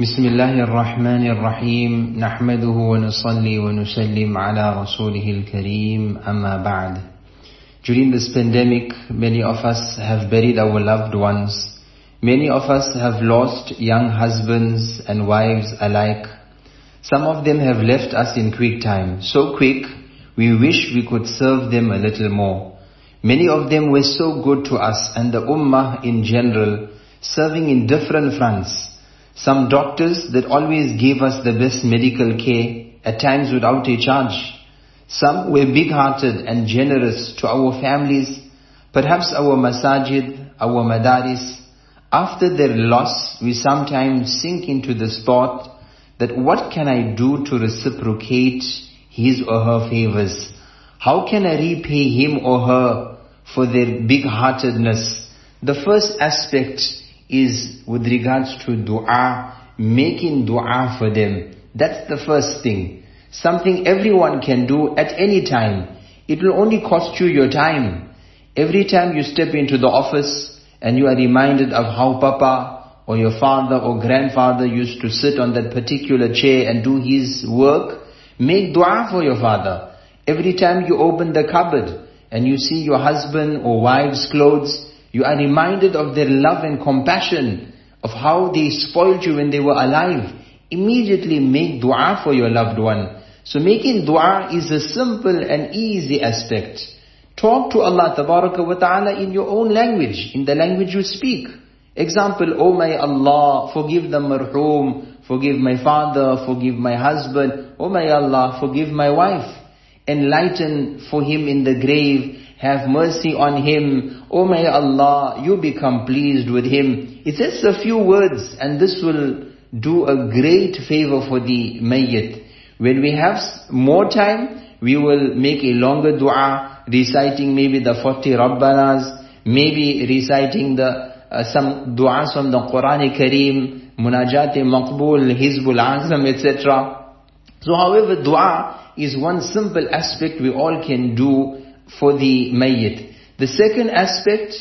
بسم الله الرحمن الرحيم نحمده ونصلي ونسلم على رسوله الكريم أما بعد During this pandemic, many of us have buried our loved ones. Many of us have lost young husbands and wives alike. Some of them have left us in quick time. So quick, we wish we could serve them a little more. Many of them were so good to us and the ummah in general, serving in different fronts. Some doctors that always gave us the best medical care, at times without a charge. Some were big-hearted and generous to our families, perhaps our masajid, our madaris. After their loss, we sometimes sink into this thought that what can I do to reciprocate his or her favors? How can I repay him or her for their big-heartedness? The first aspect is with regards to dua, making dua for them. That's the first thing. Something everyone can do at any time. It will only cost you your time. Every time you step into the office and you are reminded of how papa or your father or grandfather used to sit on that particular chair and do his work, make dua for your father. Every time you open the cupboard and you see your husband or wife's clothes, you are reminded of their love and compassion, of how they spoiled you when they were alive. Immediately make dua for your loved one. So making dua is a simple and easy aspect. Talk to Allah wa ta'ala in your own language, in the language you speak. Example, Oh my Allah, forgive the marhum, forgive my father, forgive my husband. Oh my Allah, forgive my wife. Enlighten for him in the grave have mercy on him. Oh may Allah, you become pleased with him. It's just a few words and this will do a great favor for the mayyit. When we have more time, we will make a longer dua, reciting maybe the 40 Rabbanas, maybe reciting the uh, some du'as from the Quran Kareem, Munajat Maqbul, Hizbul Azam, etc. So however, dua is one simple aspect we all can do for the mayyit. The second aspect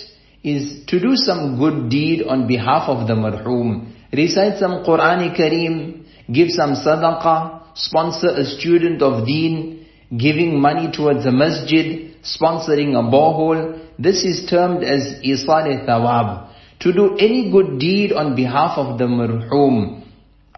is to do some good deed on behalf of the marhum. Recite some Qur'an Kareem, give some sadaqah, sponsor a student of deen, giving money towards a masjid, sponsoring a borehole. This is termed as isal thawab. To do any good deed on behalf of the marhum.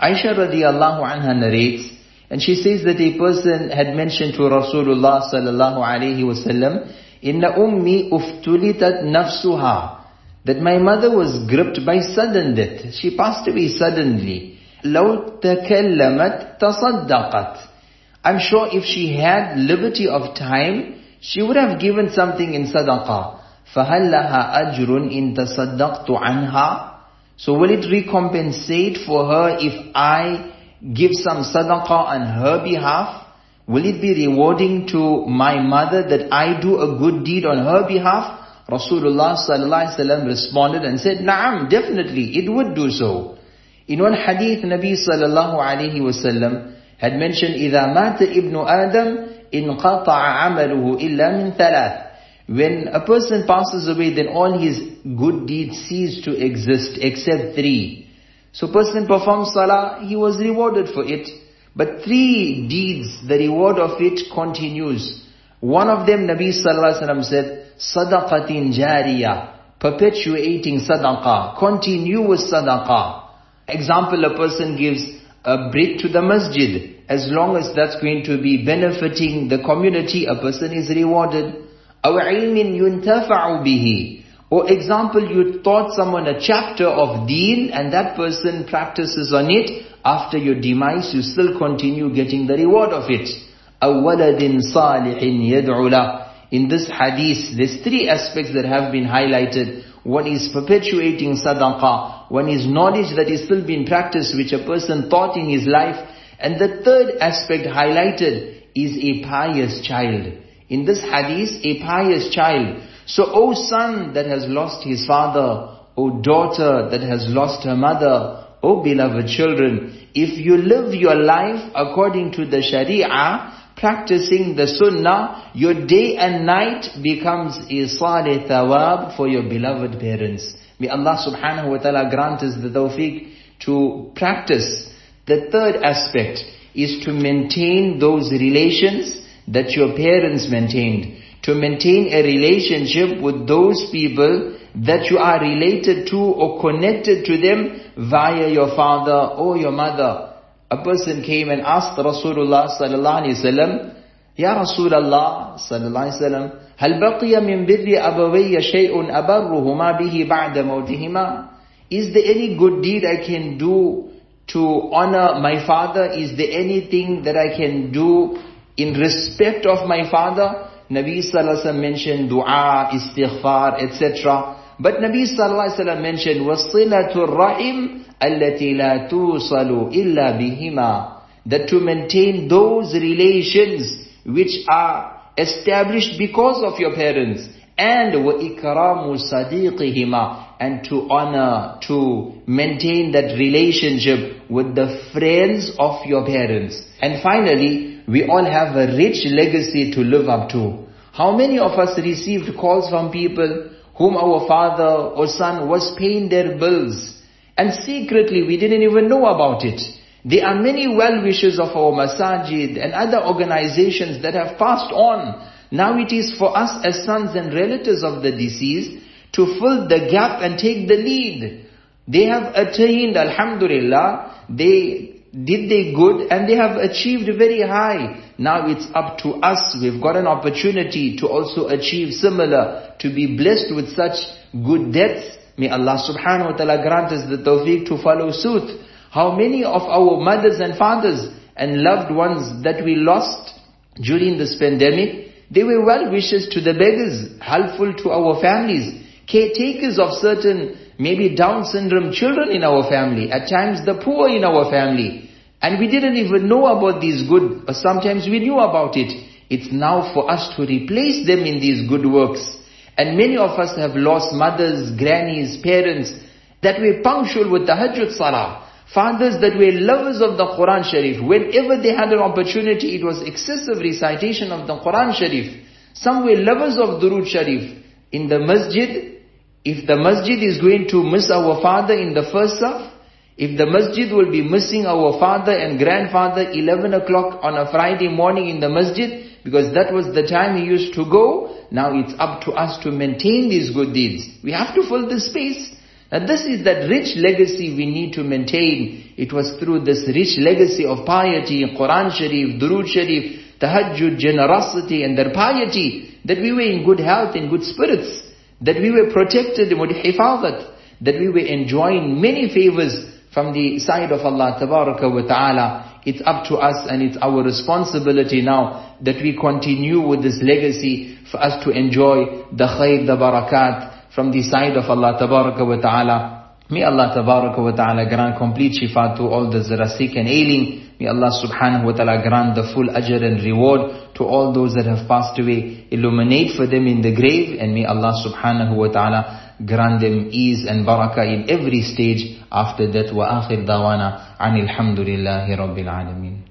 Aisha radiallahu anha narrates and she says that a person had mentioned to Rasulullah sallallahu alayhi wasallam, Inna ummi uftulitat nafsuha. That my mother was gripped by sudden death. She passed away suddenly. لو تكلمت تصدقت. I'm sure if she had liberty of time, she would have given something in sadaqah. فهل لها أجر إن تصدقت عنها? So will it recompensate for her if I give some sadaqah on her behalf? Will it be rewarding to my mother that I do a good deed on her behalf? Rasulullah sallallahu alaihi wasallam responded and said, "Naam, definitely, it would do so." In one hadith, Nabi sallallahu alaihi wasallam had mentioned, إِذَا مَاتَ ابْنُ آدَمْ إِنْقَطَعَ عَمَلُهُ إِلَّا مِنْ ثَلَاثٍ When a person passes away, then all his good deeds cease to exist except three. So person performs salah, he was rewarded for it. But three deeds, the reward of it continues. One of them, Nabi Sallallahu Alaihi Wasallam said, Sadaqatin jariyah, perpetuating sadaqah, continuous sadaqah. Example, a person gives a brick to the masjid. As long as that's going to be benefiting the community, a person is rewarded. أو علم ينتفع به or example, you taught someone a chapter of deen and that person practices on it. After your demise, you still continue getting the reward of it. أَوَّلَدٍ صَالِحٍ يَدْعُ In this hadith, there's three aspects that have been highlighted. One is perpetuating sadaqah. One is knowledge that is still being practiced, which a person taught in his life. And the third aspect highlighted is a pious child. In this hadith, a pious child so, O son that has lost his father, O daughter that has lost her mother, O beloved children, if you live your life according to the Sharia, practicing the Sunnah, your day and night becomes a isal thawab for your beloved parents. May Allah subhanahu wa ta'ala grant us the tawfiq to practice. The third aspect is to maintain those relations that your parents maintained To maintain a relationship with those people that you are related to or connected to them via your father or your mother. A person came and asked Rasulullah sallallahu alaihi wasallam, Ya Rasulullah sallallahu alaihi wasallam, هل بقي من بر أبوي شيء أبرهما به بعد موتهما? Is there any good deed I can do to honor my father? Is there anything that I can do in respect of my father? Nabi sallallahu alaihi wasallam mentioned dua, istighfar, etc. But Nabi sallallahu alaihi wasallam mentioned وَصِلَةُ الرَّحِمِ الَّتِي لَا تُوصَلُ إِلَّا بِهِمَا That to maintain those relations which are established because of your parents and وَإِكْرَامُ صَدِيقِهِمَا and to honor, to maintain that relationship with the friends of your parents. And finally, we all have a rich legacy to live up to. How many of us received calls from people whom our father or son was paying their bills and secretly we didn't even know about it. There are many well-wishers of our masajid and other organizations that have passed on. Now it is for us as sons and relatives of the deceased to fill the gap and take the lead. They have attained, Alhamdulillah, they did they good and they have achieved very high. Now it's up to us, we've got an opportunity to also achieve similar, to be blessed with such good deaths. May Allah subhanahu wa ta'ala grant us the tawfiq to follow suit. How many of our mothers and fathers and loved ones that we lost during this pandemic, they were well wishers to the beggars, helpful to our families caretakers of certain maybe Down syndrome children in our family, at times the poor in our family. And we didn't even know about these good, or sometimes we knew about it. It's now for us to replace them in these good works. And many of us have lost mothers, grannies, parents that were punctual with the Hajjut Salah. Fathers that were lovers of the Quran Sharif. Whenever they had an opportunity, it was excessive recitation of the Quran Sharif. Some were lovers of Durood Sharif. In the masjid, if the masjid is going to miss our father in the first saf, if the masjid will be missing our father and grandfather 11 o'clock on a Friday morning in the masjid, because that was the time he used to go, now it's up to us to maintain these good deeds. We have to fill the space. And this is that rich legacy we need to maintain. It was through this rich legacy of piety, Quran Sharif, Durood Sharif, Tahajjud, generosity and their piety, that we were in good health, in good spirits that we were protected hifazat, that we were enjoying many favors from the side of Allah Tabaraka wa Ta'ala. It's up to us and it's our responsibility now that we continue with this legacy for us to enjoy the khair, the barakat from the side of Allah Tabaraka wa Ta'ala. May Allah Tabaraka wa Ta'ala grant complete shifa to all those that are sick and ailing. May Allah subhanahu wa ta'ala grant the full ajr and reward to all those that have passed away. Illuminate for them in the grave and may Allah subhanahu wa ta'ala grant them ease and barakah in every stage after death. Wa akhir dawana anil hamdulillahi rabbil alameen.